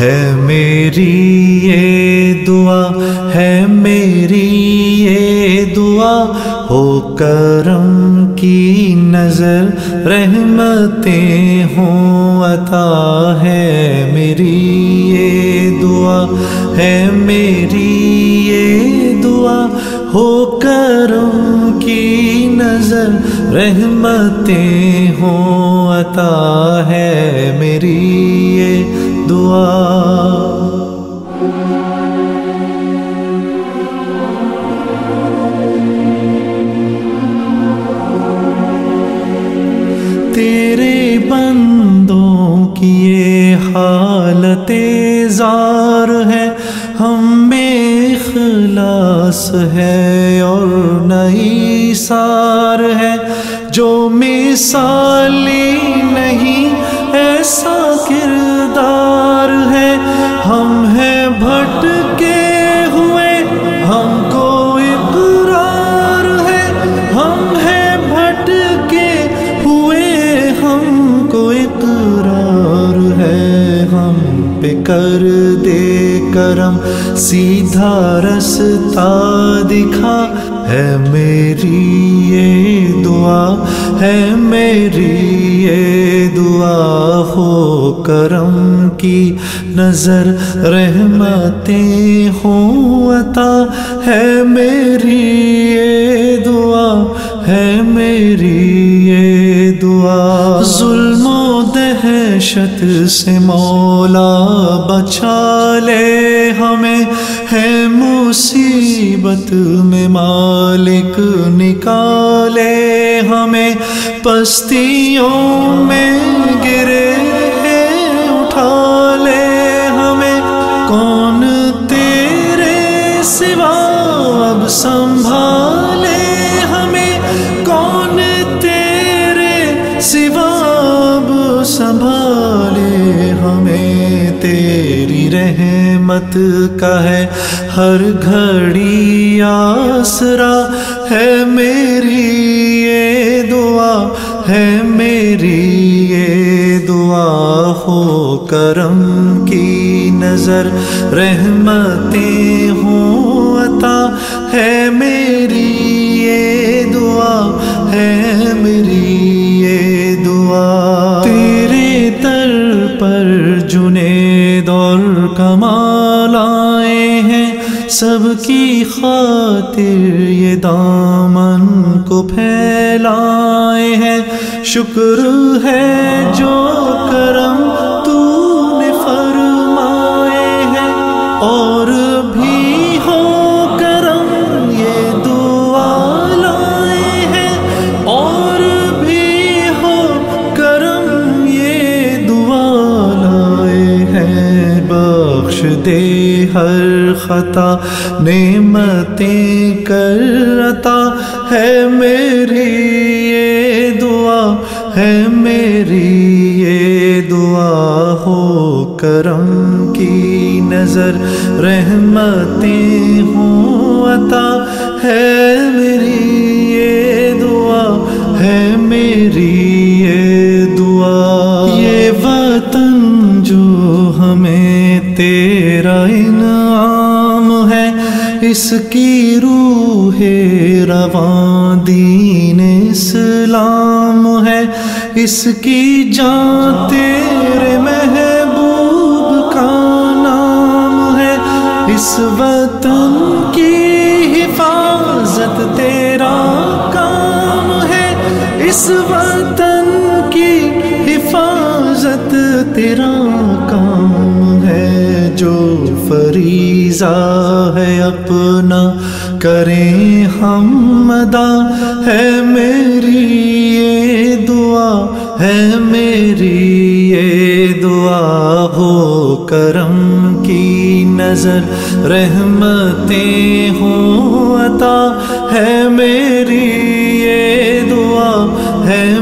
ہے میری یہ دعا، ہے میری یہ دعا۔ ہو کرم کی نظر، رحمتیں ہوں، عطا ہے میری یہ دعا۔ ہے میری یہ دعا۔ ہو کرم کی نظر، رحمتیں ہوں، عطا حالت زار ہے، ہم میں اخلاص ہے اور نئی سار ہے۔ جو مثالی نہیں، ایسا کردار ہے۔ ہم ہیں بھٹ کے ہوئے، ہم کو کر دے کرم سیدھا رستہ دکھا ہے میری یہ دعا ہے میری یہ دعا ہو کرم کی نظر رحمتیں ہوں عطا ہے میری یہ دعا ہے میری یہ دعا ظلم و دہشت سے مولا بچا لے ہمیں، ہے مصیبت میں مالک نکالے ہمیں۔ پستیوں میں گرے اٹھا لے ہمیں۔ کون تیرے سوا اب سنبھالے سنبھالے ہمیں تیری رحمت کا ہے۔ ہر گھڑی آسرا ہے میری یہ دعا، ہے میری یہ دعا۔ ہو کرم کی نظر، رحمتیں ہوں عطا۔ ہے میری اور کمال آئے ہیں۔ سب کی خاطر یہ دامن کو پھیلائے ہیں۔ شکر ہے جو کرم تو نے فرمائے ہیں اور دے ہر خطا، نعمتیں کر عطا۔ ہے میری یہ دعا، ہے میری یہ دعا۔ ہو کرم کی نظر، رحمتیں ہوں عطا۔ ہے میری یہ دعا، ہے میری یہ اس کی روح رواں دین اسلام ہے۔ اس کی جان تیرے محبوب کا نام ہے۔ اس وطن کی حفاظت تیرا کام ہے۔ اس وطن کی حفاظت تیرا کام ہے۔ جو فریضہ ہے اپنا کریں ہم ادا۔ ہے میری یہ دعا، ہے میری یہ دعا۔ ہو کرم کی نظر، رحمتیں ہوں عطا۔ ہے میری یہ دعا، ہے